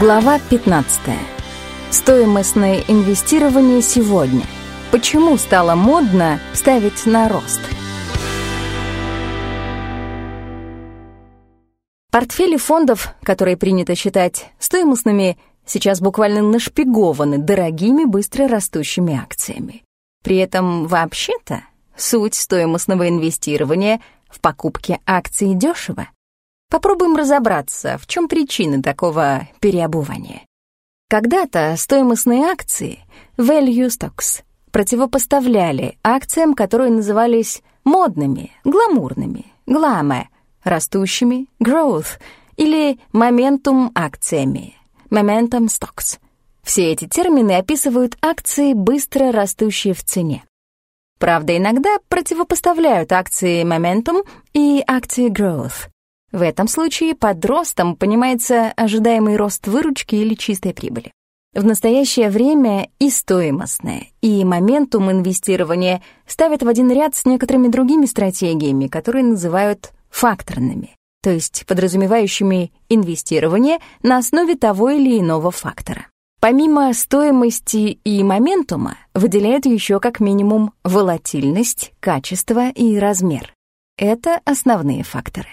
Глава 15. Стоимостное инвестирование сегодня. Почему стало модно ставить на рост? Портфели фондов, которые принято считать стоимостными, сейчас буквально нашпигованы дорогими быстро растущими акциями. При этом вообще-то суть стоимостного инвестирования в покупке акций дешево. Попробуем разобраться, в чем причины такого переобувания. Когда-то стоимостные акции, value stocks, противопоставляли акциям, которые назывались модными, гламурными, гламе, растущими, growth, или momentum акциями, momentum stocks. Все эти термины описывают акции, быстро растущие в цене. Правда, иногда противопоставляют акции momentum и акции growth. В этом случае под ростом понимается ожидаемый рост выручки или чистой прибыли. В настоящее время и стоимостное, и моментум инвестирования ставят в один ряд с некоторыми другими стратегиями, которые называют факторными, то есть подразумевающими инвестирование на основе того или иного фактора. Помимо стоимости и моментума выделяют еще как минимум волатильность, качество и размер. Это основные факторы.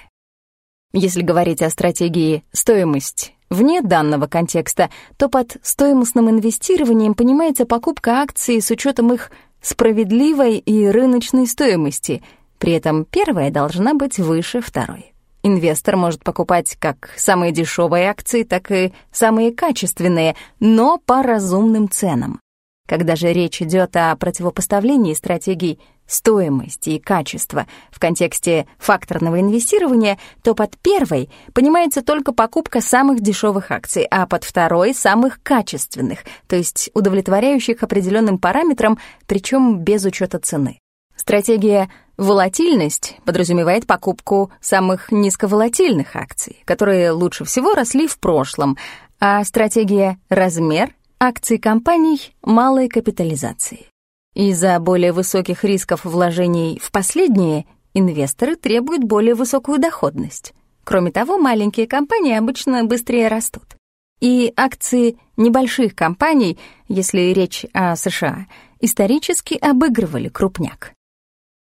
Если говорить о стратегии «стоимость» вне данного контекста, то под стоимостным инвестированием понимается покупка акций с учетом их справедливой и рыночной стоимости, при этом первая должна быть выше второй. Инвестор может покупать как самые дешевые акции, так и самые качественные, но по разумным ценам. Когда же речь идет о противопоставлении стратегий стоимости и качества в контексте факторного инвестирования, то под первой понимается только покупка самых дешевых акций, а под второй — самых качественных, то есть удовлетворяющих определенным параметрам, причем без учета цены. Стратегия «волатильность» подразумевает покупку самых низковолатильных акций, которые лучше всего росли в прошлом, а стратегия «размер» — акций компаний малой капитализации. Из-за более высоких рисков вложений в последние инвесторы требуют более высокую доходность. Кроме того, маленькие компании обычно быстрее растут. И акции небольших компаний, если речь о США, исторически обыгрывали крупняк.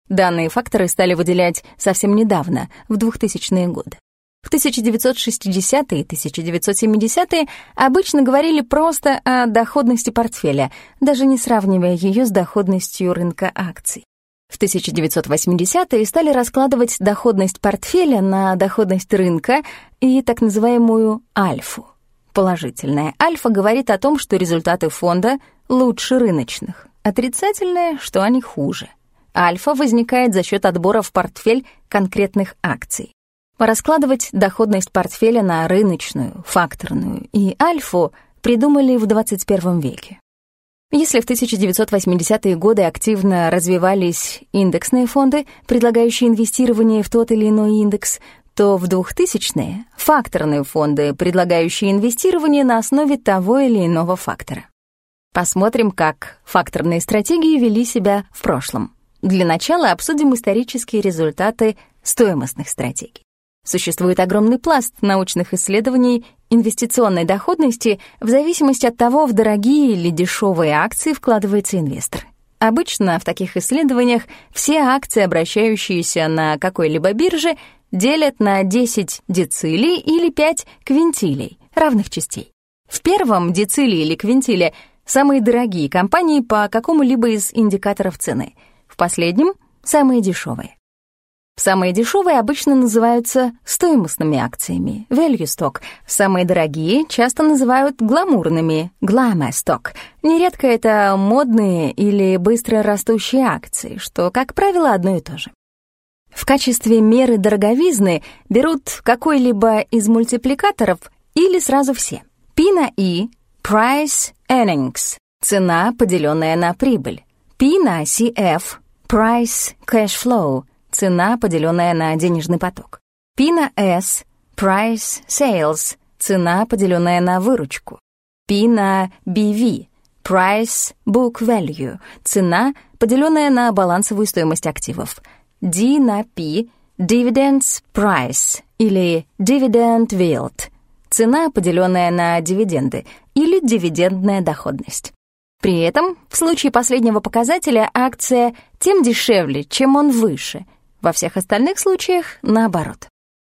Данные факторы стали выделять совсем недавно, в 2000-е годы. В 1960-е и 1970-е обычно говорили просто о доходности портфеля, даже не сравнивая ее с доходностью рынка акций. В 1980-е стали раскладывать доходность портфеля на доходность рынка и так называемую альфу. Положительная альфа говорит о том, что результаты фонда лучше рыночных, отрицательная, что они хуже. Альфа возникает за счет отбора в портфель конкретных акций. Раскладывать доходность портфеля на рыночную, факторную и альфу придумали в 21 веке. Если в 1980-е годы активно развивались индексные фонды, предлагающие инвестирование в тот или иной индекс, то в 2000-е — факторные фонды, предлагающие инвестирование на основе того или иного фактора. Посмотрим, как факторные стратегии вели себя в прошлом. Для начала обсудим исторические результаты стоимостных стратегий. Существует огромный пласт научных исследований инвестиционной доходности в зависимости от того, в дорогие или дешевые акции вкладывается инвестор. Обычно в таких исследованиях все акции, обращающиеся на какой-либо бирже, делят на 10 децилей или 5 квинтилей, равных частей. В первом дециле или квинтиле самые дорогие компании по какому-либо из индикаторов цены, в последнем — самые дешевые. Самые дешевые обычно называются стоимостными акциями, value stock. Самые дорогие часто называют гламурными, glamour stock. Нередко это модные или быстро растущие акции, что, как правило, одно и то же. В качестве меры дороговизны берут какой-либо из мультипликаторов или сразу все. P на I — price earnings — цена, поделенная на прибыль. P на CF — price cash flow — цена, поделенная на денежный поток. P на S — price sales, цена, поделенная на выручку. P на BV — price book value, цена, поделенная на балансовую стоимость активов. D на P — dividends price или dividend yield, цена, поделенная на дивиденды, или дивидендная доходность. При этом в случае последнего показателя акция тем дешевле, чем он выше. Во всех остальных случаях наоборот.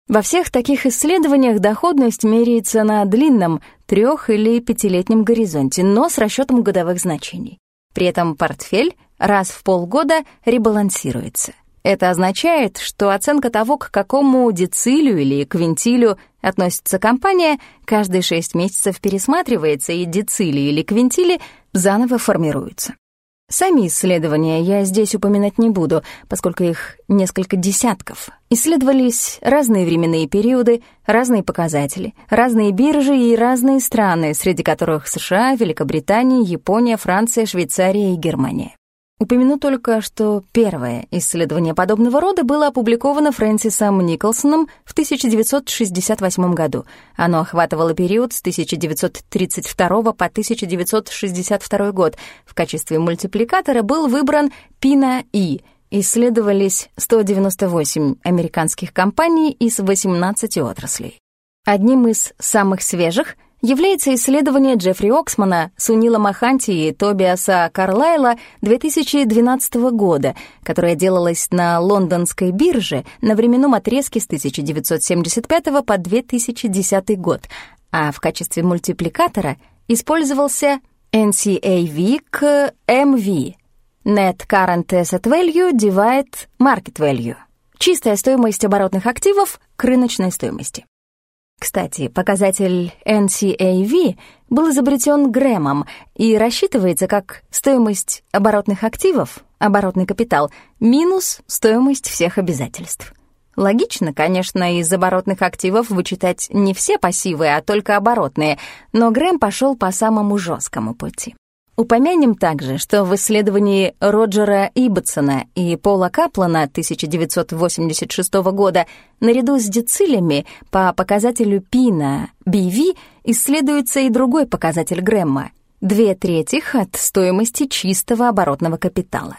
Во всех таких исследованиях доходность меряется на длинном трех- или пятилетнем горизонте, но с расчетом годовых значений. При этом портфель раз в полгода ребалансируется. Это означает, что оценка того, к какому децилю или квинтилю относится компания, каждые шесть месяцев пересматривается, и децили или квинтили заново формируются. Сами исследования я здесь упоминать не буду, поскольку их несколько десятков. Исследовались разные временные периоды, разные показатели, разные биржи и разные страны, среди которых США, Великобритания, Япония, Франция, Швейцария и Германия. Упомяну только, что первое исследование подобного рода было опубликовано Фрэнсисом Николсоном в 1968 году. Оно охватывало период с 1932 по 1962 год. В качестве мультипликатора был выбран Пина-И. Исследовались 198 американских компаний из 18 отраслей. Одним из самых свежих — является исследование Джеффри Оксмана, Сунила Маханти и Тобиаса Карлайла 2012 года, которое делалось на лондонской бирже на временном отрезке с 1975 по 2010 год, а в качестве мультипликатора использовался NCAV к MV — Net Current Asset Value Divide Market Value — чистая стоимость оборотных активов к рыночной стоимости. Кстати, показатель NCAV был изобретен Грэмом и рассчитывается как стоимость оборотных активов, оборотный капитал, минус стоимость всех обязательств. Логично, конечно, из оборотных активов вычитать не все пассивы, а только оборотные, но Грэм пошел по самому жесткому пути. Упомянем также, что в исследовании Роджера Ибботсона и Пола Каплана 1986 года наряду с дециллями по показателю Пина BV исследуется и другой показатель Грэмма — две трети от стоимости чистого оборотного капитала.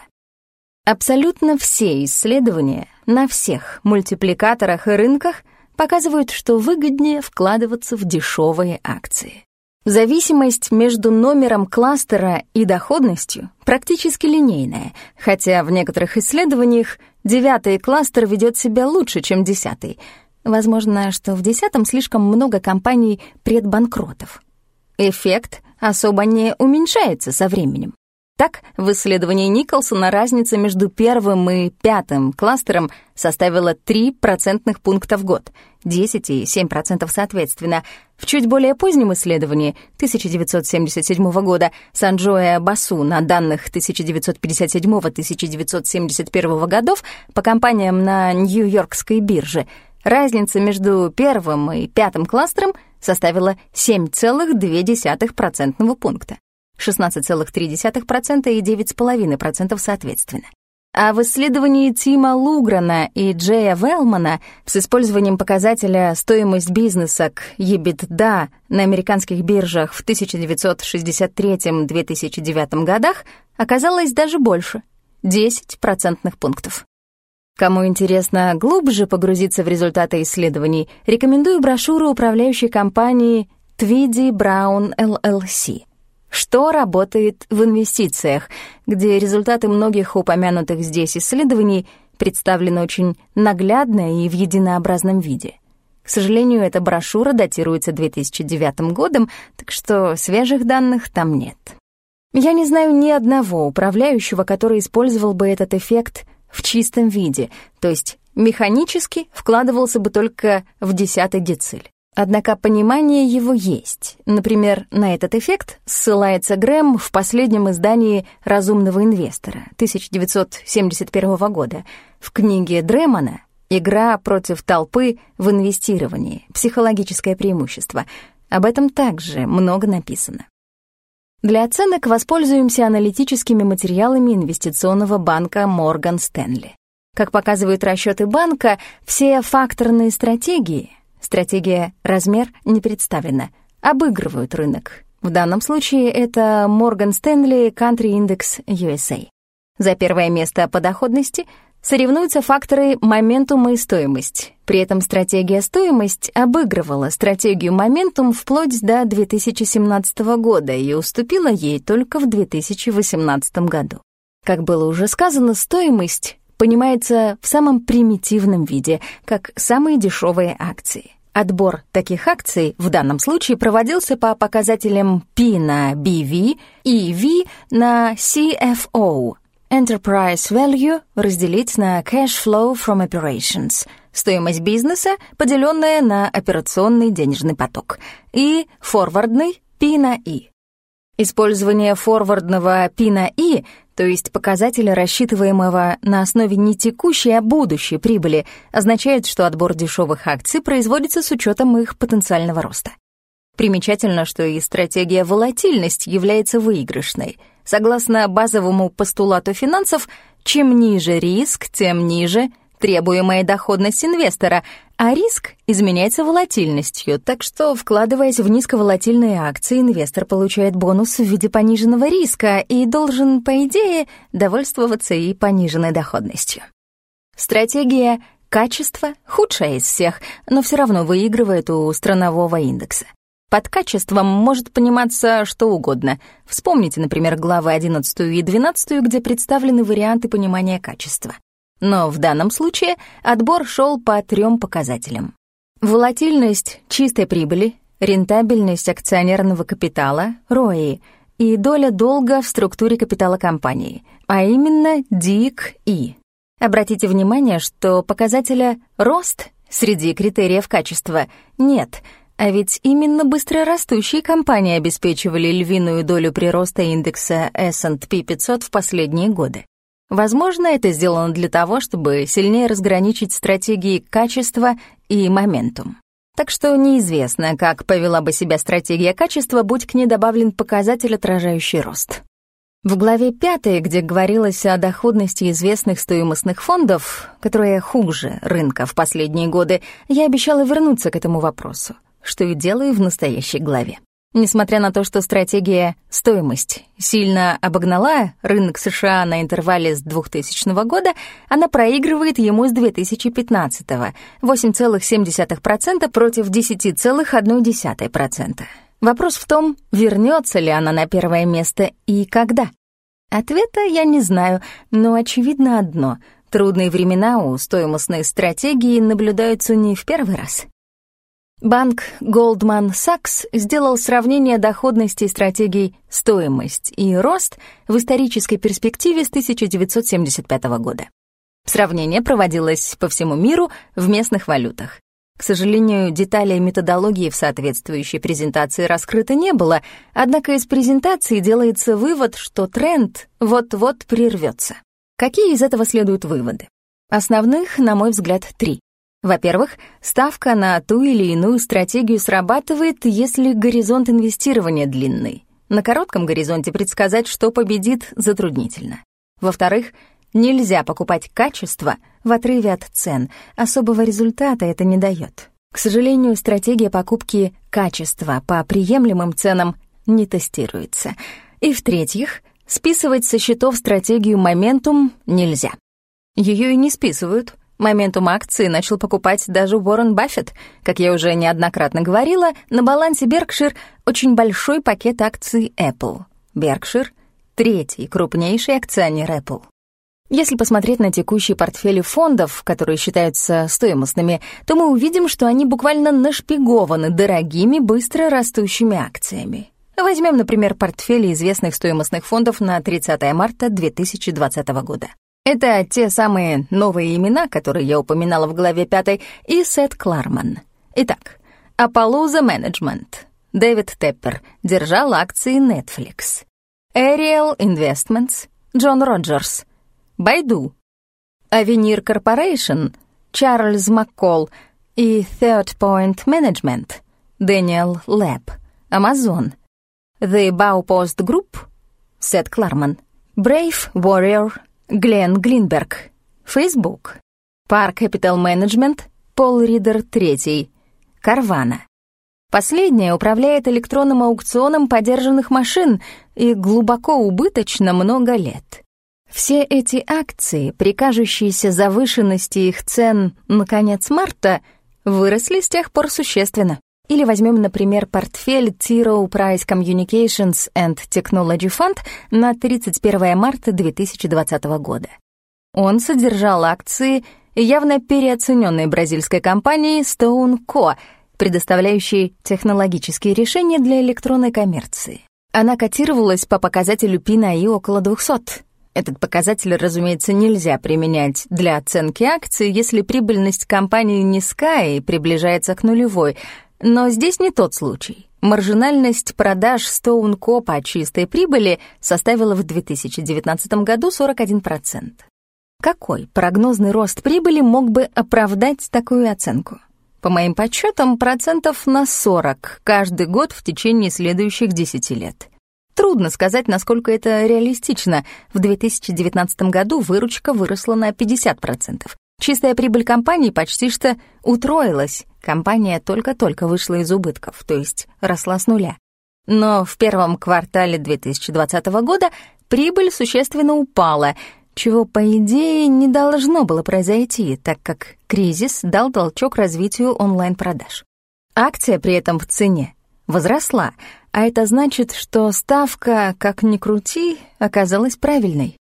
Абсолютно все исследования на всех мультипликаторах и рынках показывают, что выгоднее вкладываться в дешевые акции. Зависимость между номером кластера и доходностью практически линейная, хотя в некоторых исследованиях девятый кластер ведет себя лучше, чем десятый. Возможно, что в десятом слишком много компаний предбанкротов. Эффект особо не уменьшается со временем. Так, в исследовании Николсона разница между первым и пятым кластером составила 3 процентных пункта в год, 10 и 7% соответственно. В чуть более позднем исследовании 1977 года Санджоя Басу на данных 1957-1971 годов по компаниям на Нью-Йоркской бирже разница между первым и пятым кластером составила 7,2 процентного пункта. 16,3% и 9,5% соответственно. А в исследовании Тима Луграна и Джея Велмана с использованием показателя «стоимость бизнеса к EBITDA» на американских биржах в 1963-2009 годах оказалось даже больше — 10 процентных пунктов. Кому интересно глубже погрузиться в результаты исследований, рекомендую брошюру управляющей компании Tweedy Brown LLC — что работает в инвестициях, где результаты многих упомянутых здесь исследований представлены очень наглядно и в единообразном виде. К сожалению, эта брошюра датируется 2009 годом, так что свежих данных там нет. Я не знаю ни одного управляющего, который использовал бы этот эффект в чистом виде, то есть механически вкладывался бы только в десятый дециль. Однако понимание его есть. Например, на этот эффект ссылается Грэм в последнем издании «Разумного инвестора» 1971 года в книге Дремона «Игра против толпы в инвестировании. Психологическое преимущество». Об этом также много написано. Для оценок воспользуемся аналитическими материалами инвестиционного банка Морган Стэнли. Как показывают расчеты банка, все факторные стратегии — Стратегия «размер» не представлена. Обыгрывают рынок. В данном случае это Morgan Stanley Country Index USA. За первое место по доходности соревнуются факторы моментума и стоимость. При этом стратегия стоимость обыгрывала стратегию моментум вплоть до 2017 года и уступила ей только в 2018 году. Как было уже сказано, стоимость понимается в самом примитивном виде, как самые дешевые акции. Отбор таких акций в данном случае проводился по показателям P на BV и V на CFO, Enterprise Value разделить на Cash Flow from Operations, стоимость бизнеса, поделенная на операционный денежный поток, и форвардный P на I. Использование форвардного P на I, то есть показателя, рассчитываемого на основе не текущей, а будущей прибыли, означает, что отбор дешевых акций производится с учетом их потенциального роста. Примечательно, что и стратегия волатильность является выигрышной — Согласно базовому постулату финансов, чем ниже риск, тем ниже требуемая доходность инвестора, а риск изменяется волатильностью, так что, вкладываясь в низковолатильные акции, инвестор получает бонус в виде пониженного риска и должен, по идее, довольствоваться и пониженной доходностью. Стратегия качества худшая из всех, но все равно выигрывает у странового индекса. Под качеством может пониматься что угодно. Вспомните, например, главы 11 и 12, где представлены варианты понимания качества. Но в данном случае отбор шел по трем показателям. Волатильность чистой прибыли, рентабельность акционерного капитала, ROI, и доля долга в структуре капитала компании, а именно DIC-I. Обратите внимание, что показателя «рост» среди критериев качества нет — а ведь именно быстрорастущие компании обеспечивали львиную долю прироста индекса S&P 500 в последние годы. Возможно, это сделано для того, чтобы сильнее разграничить стратегии качества и моментум. Так что неизвестно, как повела бы себя стратегия качества, будь к ней добавлен показатель, отражающий рост. В главе 5, где говорилось о доходности известных стоимостных фондов, которая хуже рынка в последние годы, я обещала вернуться к этому вопросу что и делаю в настоящей главе. Несмотря на то, что стратегия «стоимость» сильно обогнала рынок США на интервале с 2000 года, она проигрывает ему с 2015 — 8,7% против 10,1%. Вопрос в том, вернется ли она на первое место и когда. Ответа я не знаю, но очевидно одно — трудные времена у стоимостной стратегии наблюдаются не в первый раз. Банк Goldman Sachs сделал сравнение доходности стратегий «стоимость» и «рост» в исторической перспективе с 1975 года. Сравнение проводилось по всему миру в местных валютах. К сожалению, деталей методологии в соответствующей презентации раскрыто не было, однако из презентации делается вывод, что тренд вот-вот прервется. Какие из этого следуют выводы? Основных, на мой взгляд, три. Во-первых, ставка на ту или иную стратегию срабатывает, если горизонт инвестирования длинный. На коротком горизонте предсказать, что победит, затруднительно. Во-вторых, нельзя покупать качество в отрыве от цен, особого результата это не дает. К сожалению, стратегия покупки качества по приемлемым ценам не тестируется. И в-третьих, списывать со счетов стратегию «Моментум» нельзя. Ее и не списывают, Моментум акции начал покупать даже Уоррен Баффет. Как я уже неоднократно говорила, на балансе Berkshire очень большой пакет акций Apple. Berkshire — третий крупнейший акционер Apple. Если посмотреть на текущие портфели фондов, которые считаются стоимостными, то мы увидим, что они буквально нашпигованы дорогими, быстро растущими акциями. Возьмем, например, портфели известных стоимостных фондов на 30 марта 2020 года. Это те самые новые имена, которые я упоминала в главе пятой, и Сет Кларман. Итак, Appalooza Management. Дэвид Теппер держал акции Netflix. Ariel Investments. Джон Роджерс. Байду. Avenir Corporation. Чарльз Маккол и Third Point Management. Дэниел Лэб. Amazon. The Baupost Group. Сет Кларман. Brave Warrior Глен Глинберг, Facebook, Park Capital Management, Пол Ридер III, Карвана. Последняя управляет электронным аукционом подержанных машин и глубоко убыточно много лет. Все эти акции, при кажущейся завышенности их цен на конец марта, выросли с тех пор существенно. Или возьмем, например, портфель Zero Price Communications and Technology Fund на 31 марта 2020 года. Он содержал акции явно переоцененной бразильской компании Stone Co., предоставляющей технологические решения для электронной коммерции. Она котировалась по показателю PNI около 200. Этот показатель, разумеется, нельзя применять для оценки акций, если прибыльность компании низка и приближается к нулевой — но здесь не тот случай. Маржинальность продаж Stone Co по чистой прибыли составила в 2019 году 41%. Какой прогнозный рост прибыли мог бы оправдать такую оценку? По моим подсчетам, процентов на 40 каждый год в течение следующих 10 лет. Трудно сказать, насколько это реалистично. В 2019 году выручка выросла на 50%. Чистая прибыль компании почти что утроилась. Компания только-только вышла из убытков, то есть росла с нуля. Но в первом квартале 2020 года прибыль существенно упала, чего, по идее, не должно было произойти, так как кризис дал толчок развитию онлайн-продаж. Акция при этом в цене возросла, а это значит, что ставка, как ни крути, оказалась правильной.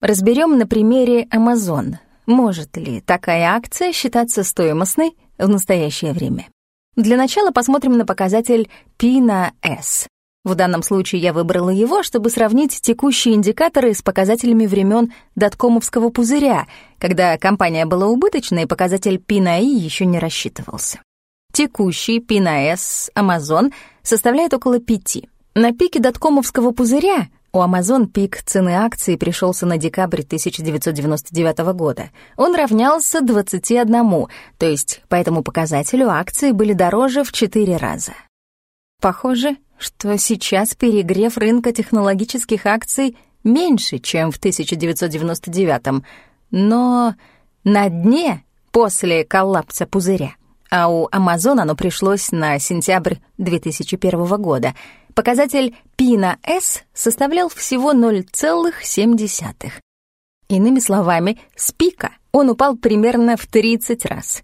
Разберем на примере Amazon, может ли такая акция считаться стоимостной в настоящее время? Для начала посмотрим на показатель P на S. В данном случае я выбрала его, чтобы сравнить текущие индикаторы с показателями времен доткомовского пузыря, когда компания была убыточной и показатель P на I еще не рассчитывался. Текущий P на S Amazon составляет около 5. На пике доткомовского пузыря у Amazon пик цены акций пришелся на декабрь 1999 года. Он равнялся 21, то есть по этому показателю акции были дороже в 4 раза. Похоже, что сейчас перегрев рынка технологических акций меньше, чем в 1999, но на дне после коллапса пузыря а у Amazon оно пришлось на сентябрь 2001 года. Показатель P на S составлял всего 0,7. Иными словами, с пика он упал примерно в 30 раз.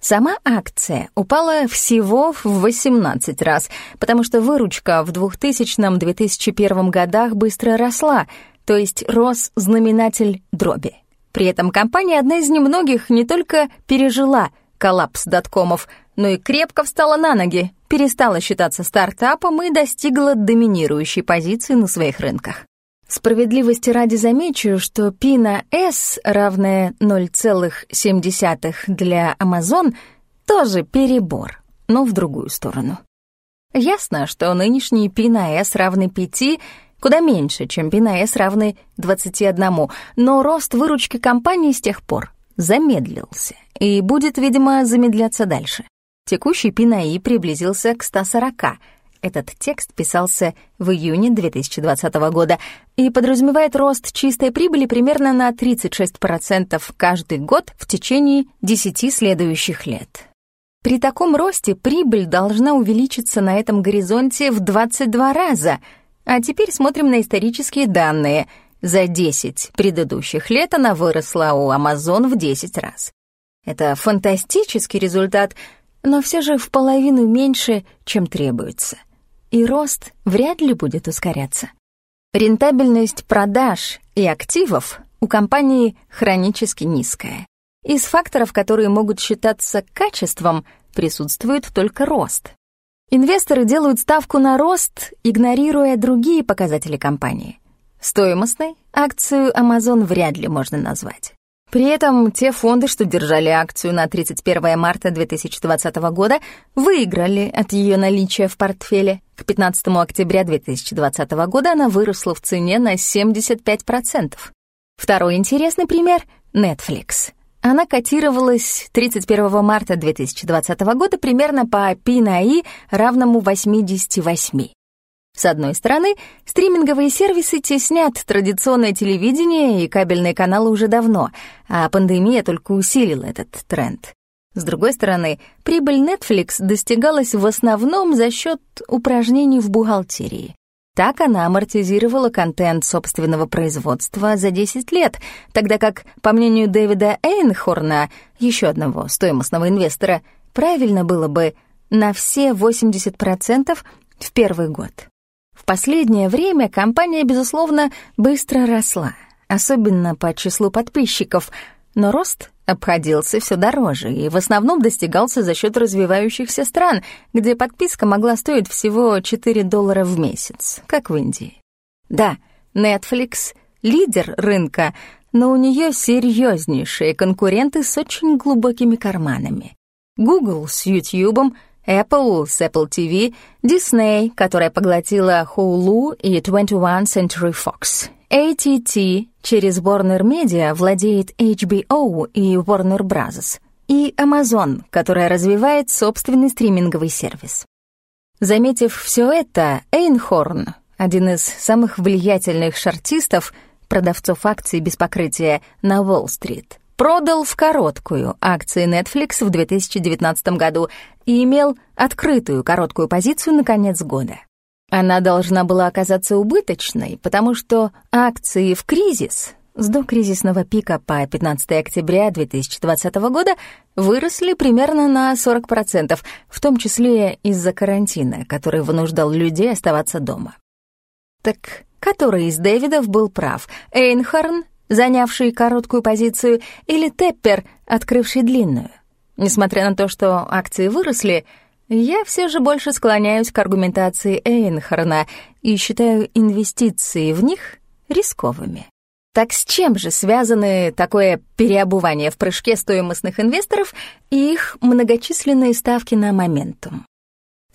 Сама акция упала всего в 18 раз, потому что выручка в 2000-2001 годах быстро росла, то есть рос знаменатель дроби. При этом компания одна из немногих не только пережила коллапс доткомов, но и крепко встала на ноги, перестала считаться стартапом и достигла доминирующей позиции на своих рынках. Справедливости ради замечу, что P на S, равная 0,7 для Amazon, тоже перебор, но в другую сторону. Ясно, что нынешний P на S равный 5 куда меньше, чем P на S равный 21, но рост выручки компании с тех пор замедлился и будет, видимо, замедляться дальше. Текущий Пинаи приблизился к 140. Этот текст писался в июне 2020 года и подразумевает рост чистой прибыли примерно на 36% каждый год в течение 10 следующих лет. При таком росте прибыль должна увеличиться на этом горизонте в 22 раза. А теперь смотрим на исторические данные. За 10 предыдущих лет она выросла у Amazon в 10 раз. Это фантастический результат, но все же в половину меньше, чем требуется. И рост вряд ли будет ускоряться. Рентабельность продаж и активов у компании хронически низкая. Из факторов, которые могут считаться качеством, присутствует только рост. Инвесторы делают ставку на рост, игнорируя другие показатели компании. Стоимостной акцию Amazon вряд ли можно назвать. При этом те фонды, что держали акцию на 31 марта 2020 года, выиграли от ее наличия в портфеле. К 15 октября 2020 года она выросла в цене на 75%. Второй интересный пример — Netflix. Она котировалась 31 марта 2020 года примерно по P на равному 88. С одной стороны, стриминговые сервисы теснят традиционное телевидение и кабельные каналы уже давно, а пандемия только усилила этот тренд. С другой стороны, прибыль Netflix достигалась в основном за счет упражнений в бухгалтерии. Так она амортизировала контент собственного производства за 10 лет, тогда как, по мнению Дэвида Эйнхорна, еще одного стоимостного инвестора, правильно было бы на все 80% в первый год. В последнее время компания, безусловно, быстро росла, особенно по числу подписчиков, но рост обходился все дороже и в основном достигался за счет развивающихся стран, где подписка могла стоить всего 4 доллара в месяц, как в Индии. Да, Netflix — лидер рынка, но у нее серьезнейшие конкуренты с очень глубокими карманами. Google с YouTube, Apple с Apple TV, Disney, которая поглотила Hulu и 21 Century Fox, AT&T через Warner Media владеет HBO и Warner Bros. и Amazon, которая развивает собственный стриминговый сервис. Заметив все это, Эйнхорн, один из самых влиятельных шартистов, продавцов акций без покрытия на Уолл-стрит, продал в короткую акции Netflix в 2019 году и имел открытую короткую позицию на конец года. Она должна была оказаться убыточной, потому что акции в кризис с докризисного пика по 15 октября 2020 года выросли примерно на 40%, в том числе из-за карантина, который вынуждал людей оставаться дома. Так который из Дэвидов был прав? Эйнхорн, занявший короткую позицию, или Теппер, открывший длинную? Несмотря на то, что акции выросли, я все же больше склоняюсь к аргументации Эйнхорна и считаю инвестиции в них рисковыми. Так с чем же связаны такое переобувание в прыжке стоимостных инвесторов и их многочисленные ставки на моментум?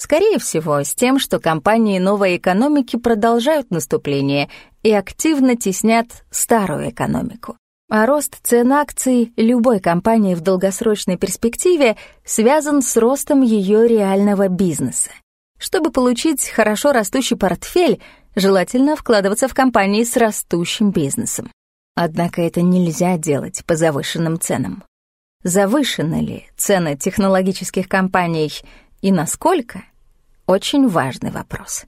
Скорее всего, с тем, что компании новой экономики продолжают наступление и активно теснят старую экономику а рост цен акций любой компании в долгосрочной перспективе связан с ростом ее реального бизнеса. Чтобы получить хорошо растущий портфель, желательно вкладываться в компании с растущим бизнесом. Однако это нельзя делать по завышенным ценам. Завышены ли цены технологических компаний и насколько? Очень важный вопрос.